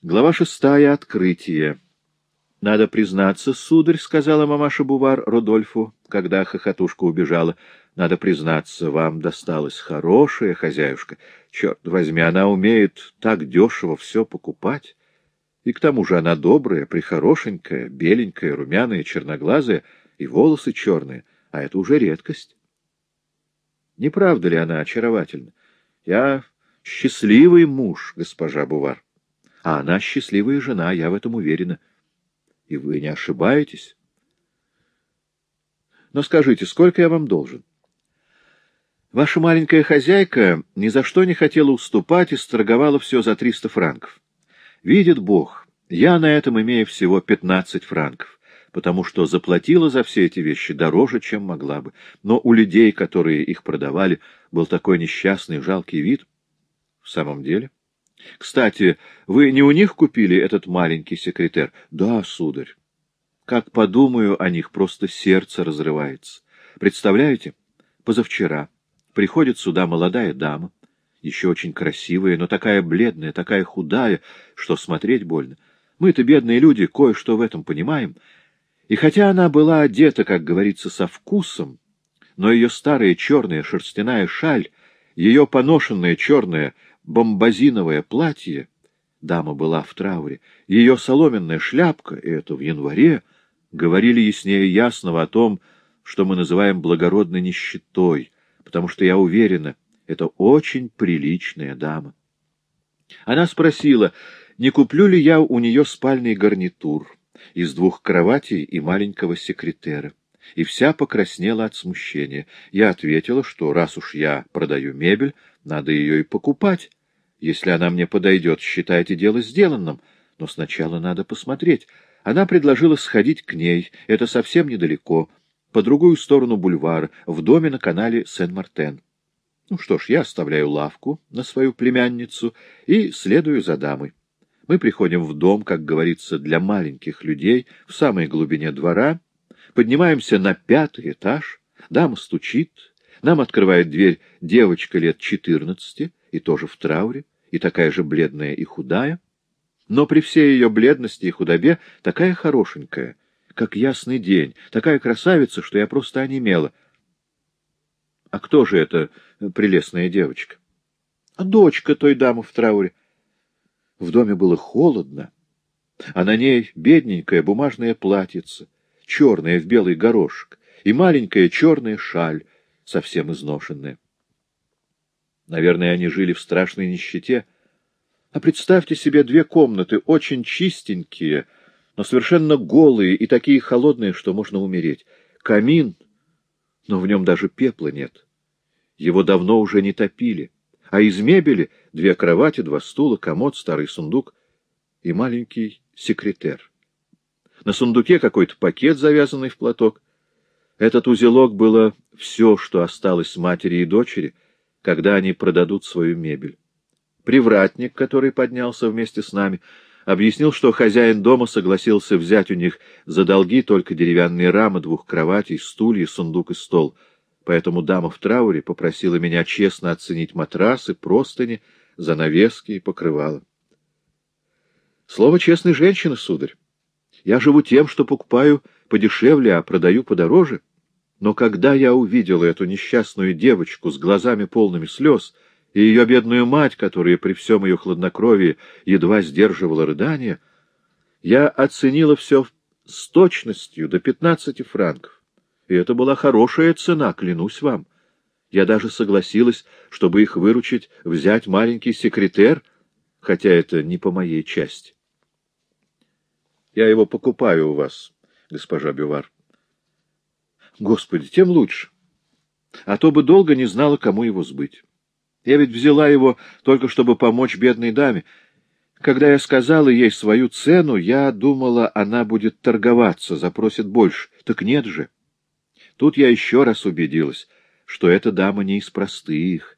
Глава шестая. Открытие. «Надо признаться, сударь, — сказала мамаша Бувар Рудольфу, когда хохотушка убежала, — надо признаться, вам досталась хорошая хозяюшка. Черт возьми, она умеет так дешево все покупать. И к тому же она добрая, прихорошенькая, беленькая, румяная, черноглазая, и волосы черные, а это уже редкость. Не правда ли она очаровательна? Я счастливый муж, госпожа Бувар. А она счастливая жена, я в этом уверена. И вы не ошибаетесь. Но скажите, сколько я вам должен? Ваша маленькая хозяйка ни за что не хотела уступать и сторговала все за триста франков. Видит Бог, я на этом имею всего пятнадцать франков, потому что заплатила за все эти вещи дороже, чем могла бы. Но у людей, которые их продавали, был такой несчастный, жалкий вид. В самом деле... Кстати, вы не у них купили этот маленький секретарь? Да, сударь. Как подумаю о них, просто сердце разрывается. Представляете, позавчера приходит сюда молодая дама, еще очень красивая, но такая бледная, такая худая, что смотреть больно. Мы-то, бедные люди, кое-что в этом понимаем. И хотя она была одета, как говорится, со вкусом, но ее старая черная шерстяная шаль, ее поношенная черная бомбазиновое платье, дама была в трауре, ее соломенная шляпка, и это в январе, говорили яснее ясного о том, что мы называем благородной нищетой, потому что я уверена, это очень приличная дама. Она спросила, не куплю ли я у нее спальный гарнитур из двух кроватей и маленького секретера, и вся покраснела от смущения. Я ответила, что раз уж я продаю мебель, надо ее и покупать, если она мне подойдет, считайте дело сделанным, но сначала надо посмотреть. Она предложила сходить к ней, это совсем недалеко, по другую сторону бульвара, в доме на канале Сен-Мартен. Ну что ж, я оставляю лавку на свою племянницу и следую за дамой. Мы приходим в дом, как говорится, для маленьких людей, в самой глубине двора, поднимаемся на пятый этаж, дама стучит, нам открывает дверь девочка лет четырнадцати, и тоже в трауре, и такая же бледная и худая, но при всей ее бледности и худобе такая хорошенькая, как ясный день, такая красавица, что я просто онемела. А кто же эта прелестная девочка? А дочка той дамы в трауре. В доме было холодно, а на ней бедненькое бумажное платьице, черное в белый горошек, и маленькая черная шаль, совсем изношенная. Наверное, они жили в страшной нищете. А представьте себе две комнаты, очень чистенькие, но совершенно голые и такие холодные, что можно умереть. Камин, но в нем даже пепла нет. Его давно уже не топили. А из мебели две кровати, два стула, комод, старый сундук и маленький секретер. На сундуке какой-то пакет, завязанный в платок. Этот узелок было все, что осталось матери и дочери — когда они продадут свою мебель. Привратник, который поднялся вместе с нами, объяснил, что хозяин дома согласился взять у них за долги только деревянные рамы двух кроватей, стулья, сундук и стол. Поэтому дама в трауре попросила меня честно оценить матрасы, простыни, занавески и покрывала. Слово честной женщины, сударь. Я живу тем, что покупаю подешевле, а продаю подороже. Но когда я увидел эту несчастную девочку с глазами полными слез и ее бедную мать, которая при всем ее хладнокровии едва сдерживала рыдания, я оценила все с точностью до пятнадцати франков. И это была хорошая цена, клянусь вам. Я даже согласилась, чтобы их выручить, взять маленький секретер, хотя это не по моей части. Я его покупаю у вас, госпожа Бювар. Господи, тем лучше. А то бы долго не знала, кому его сбыть. Я ведь взяла его только чтобы помочь бедной даме. Когда я сказала ей свою цену, я думала, она будет торговаться, запросит больше. Так нет же. Тут я еще раз убедилась, что эта дама не из простых.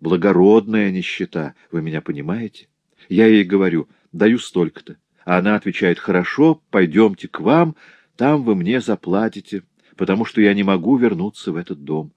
Благородная нищета, вы меня понимаете? Я ей говорю, даю столько-то. А она отвечает, хорошо, пойдемте к вам, там вы мне заплатите потому что я не могу вернуться в этот дом.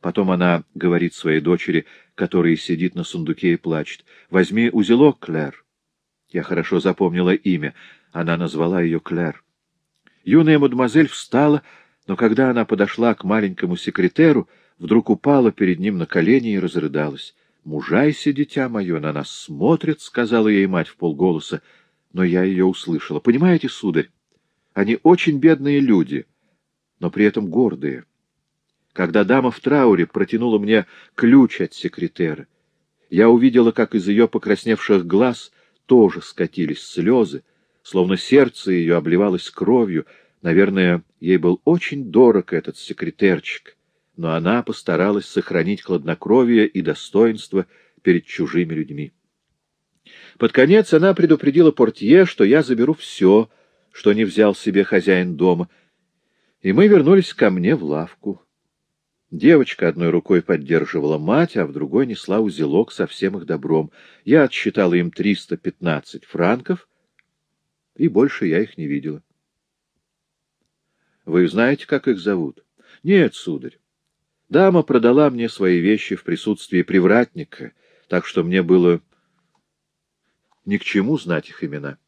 Потом она говорит своей дочери, которая сидит на сундуке и плачет, «Возьми узелок, Клэр». Я хорошо запомнила имя. Она назвала ее Клэр. Юная мадемуазель встала, но когда она подошла к маленькому секретеру, вдруг упала перед ним на колени и разрыдалась. «Мужайся, дитя мое, на нас смотрит», — сказала ей мать в полголоса, но я ее услышала. «Понимаете, сударь, они очень бедные люди, но при этом гордые». Когда дама в трауре протянула мне ключ от секретера, я увидела, как из ее покрасневших глаз тоже скатились слезы, словно сердце ее обливалось кровью. Наверное, ей был очень дорог этот секретерчик, но она постаралась сохранить хладнокровие и достоинство перед чужими людьми. Под конец она предупредила портье, что я заберу все, что не взял себе хозяин дома, и мы вернулись ко мне в лавку. Девочка одной рукой поддерживала мать, а в другой несла узелок со всем их добром. Я отсчитала им триста пятнадцать франков, и больше я их не видела. Вы знаете, как их зовут? Нет, сударь. Дама продала мне свои вещи в присутствии привратника, так что мне было ни к чему знать их имена.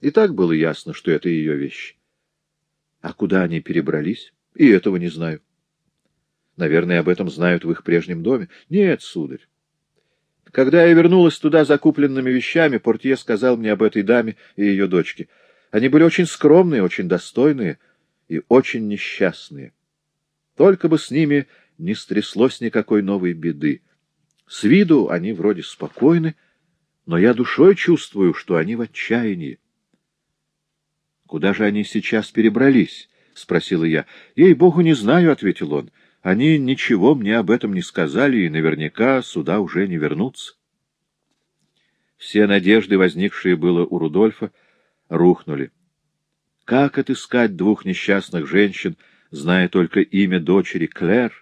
И так было ясно, что это ее вещи. А куда они перебрались? И этого не знаю. Наверное, об этом знают в их прежнем доме. Нет, сударь. Когда я вернулась туда закупленными вещами, портье сказал мне об этой даме и ее дочке. Они были очень скромные, очень достойные и очень несчастные. Только бы с ними не стряслось никакой новой беды. С виду они вроде спокойны, но я душой чувствую, что они в отчаянии. — Куда же они сейчас перебрались? — спросила я. — Ей-богу, не знаю, — ответил он. Они ничего мне об этом не сказали, и наверняка сюда уже не вернутся. Все надежды, возникшие было у Рудольфа, рухнули. Как отыскать двух несчастных женщин, зная только имя дочери Клэр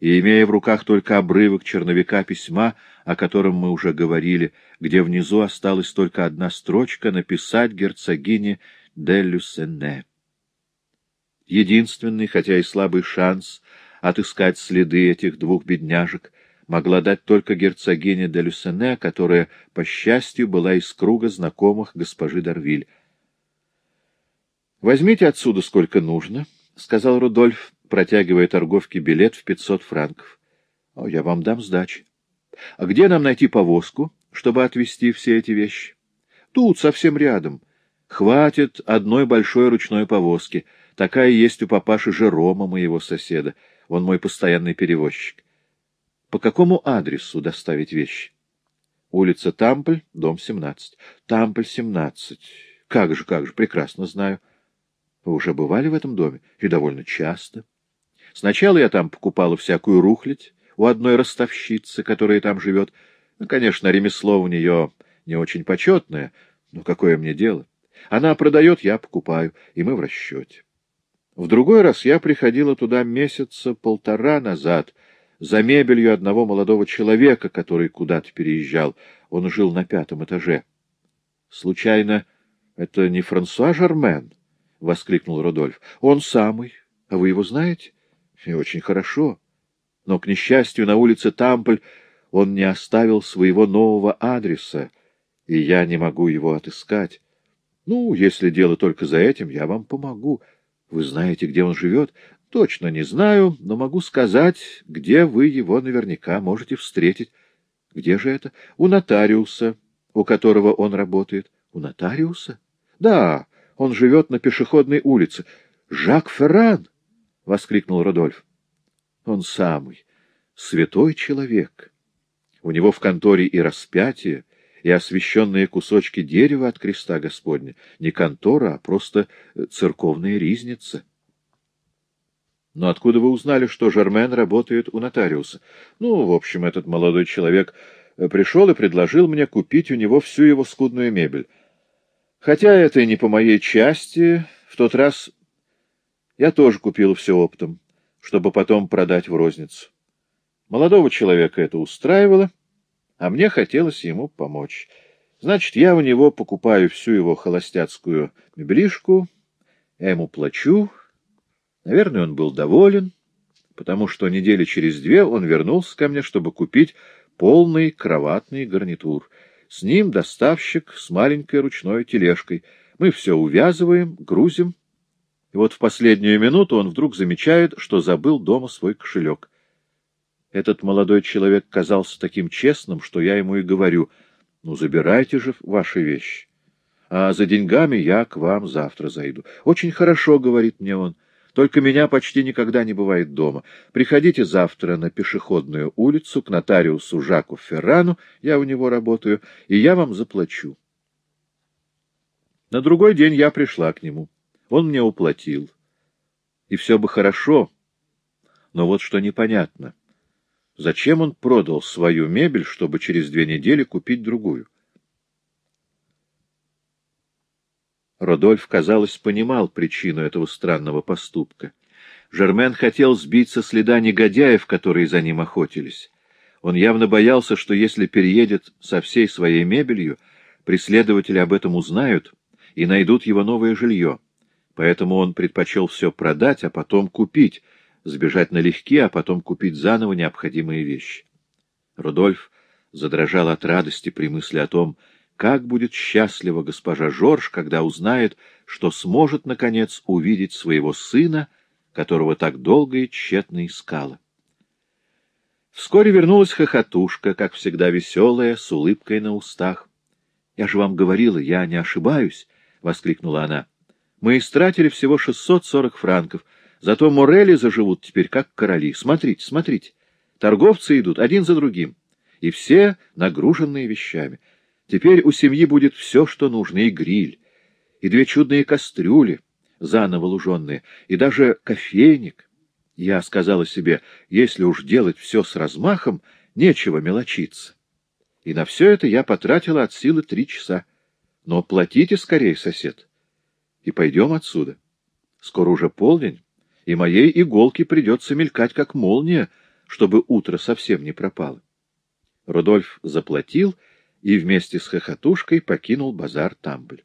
и имея в руках только обрывок черновика письма, о котором мы уже говорили, где внизу осталась только одна строчка написать герцогине де Люсене. Единственный, хотя и слабый шанс отыскать следы этих двух бедняжек могла дать только герцогиня де Люсене, которая, по счастью, была из круга знакомых госпожи Дарвиль. «Возьмите отсюда сколько нужно», — сказал Рудольф, протягивая торговке билет в пятьсот франков. «О, я вам дам сдачи. А где нам найти повозку, чтобы отвезти все эти вещи?» «Тут, совсем рядом. Хватит одной большой ручной повозки. Такая есть у папаши Жерома, моего соседа. Он мой постоянный перевозчик. По какому адресу доставить вещи? Улица Тампль, дом 17. Тампль, 17. Как же, как же, прекрасно знаю. Вы уже бывали в этом доме? И довольно часто. Сначала я там покупала всякую рухлядь у одной ростовщицы, которая там живет. Ну, конечно, ремесло у нее не очень почетное, но какое мне дело? Она продает, я покупаю, и мы в расчете. В другой раз я приходила туда месяца полтора назад за мебелью одного молодого человека, который куда-то переезжал. Он жил на пятом этаже. — Случайно, это не Франсуа Жармен? — воскликнул Родольф. — Он самый. А вы его знаете? — И очень хорошо. Но, к несчастью, на улице Тампль он не оставил своего нового адреса, и я не могу его отыскать. Ну, если дело только за этим, я вам помогу. — вы знаете, где он живет? Точно не знаю, но могу сказать, где вы его наверняка можете встретить. Где же это? У нотариуса, у которого он работает. У нотариуса? Да, он живет на пешеходной улице. Жак Ферран! — воскликнул Родольф. Он самый, святой человек. У него в конторе и распятие, и освященные кусочки дерева от креста Господня. Не контора, а просто э, церковная ризница. Но откуда вы узнали, что Жермен работает у нотариуса? Ну, в общем, этот молодой человек э, пришел и предложил мне купить у него всю его скудную мебель. Хотя это и не по моей части, в тот раз я тоже купил все оптом, чтобы потом продать в розницу. Молодого человека это устраивало, а мне хотелось ему помочь. Значит, я у него покупаю всю его холостяцкую меблишку, я ему плачу. Наверное, он был доволен, потому что недели через две он вернулся ко мне, чтобы купить полный кроватный гарнитур. С ним доставщик с маленькой ручной тележкой. Мы все увязываем, грузим. И вот в последнюю минуту он вдруг замечает, что забыл дома свой кошелек. Этот молодой человек казался таким честным, что я ему и говорю, ну, забирайте же ваши вещи. А за деньгами я к вам завтра зайду. Очень хорошо, — говорит мне он, — только меня почти никогда не бывает дома. Приходите завтра на пешеходную улицу к нотариусу Жаку Феррану, я у него работаю, и я вам заплачу. На другой день я пришла к нему. Он мне уплатил. И все бы хорошо, но вот что непонятно — Зачем он продал свою мебель, чтобы через две недели купить другую? Родольф, казалось, понимал причину этого странного поступка. Жермен хотел сбить со следа негодяев, которые за ним охотились. Он явно боялся, что если переедет со всей своей мебелью, преследователи об этом узнают и найдут его новое жилье. Поэтому он предпочел все продать, а потом купить, сбежать налегке, а потом купить заново необходимые вещи. Рудольф задрожал от радости при мысли о том, как будет счастлива госпожа Жорж, когда узнает, что сможет, наконец, увидеть своего сына, которого так долго и тщетно искала. Вскоре вернулась хохотушка, как всегда веселая, с улыбкой на устах. — Я же вам говорила, я не ошибаюсь, — воскликнула она. — Мы истратили всего шестьсот сорок франков, Зато Морели заживут теперь как короли. Смотрите, смотрите. Торговцы идут один за другим, и все нагруженные вещами. Теперь у семьи будет все, что нужно, и гриль, и две чудные кастрюли, заново луженные, и даже кофейник. Я сказала себе, если уж делать все с размахом, нечего мелочиться. И на все это я потратила от силы три часа. Но платите скорее, сосед, и пойдем отсюда. Скоро уже полдень и моей иголке придется мелькать, как молния, чтобы утро совсем не пропало. Рудольф заплатил и вместе с хохотушкой покинул базар Тамбль.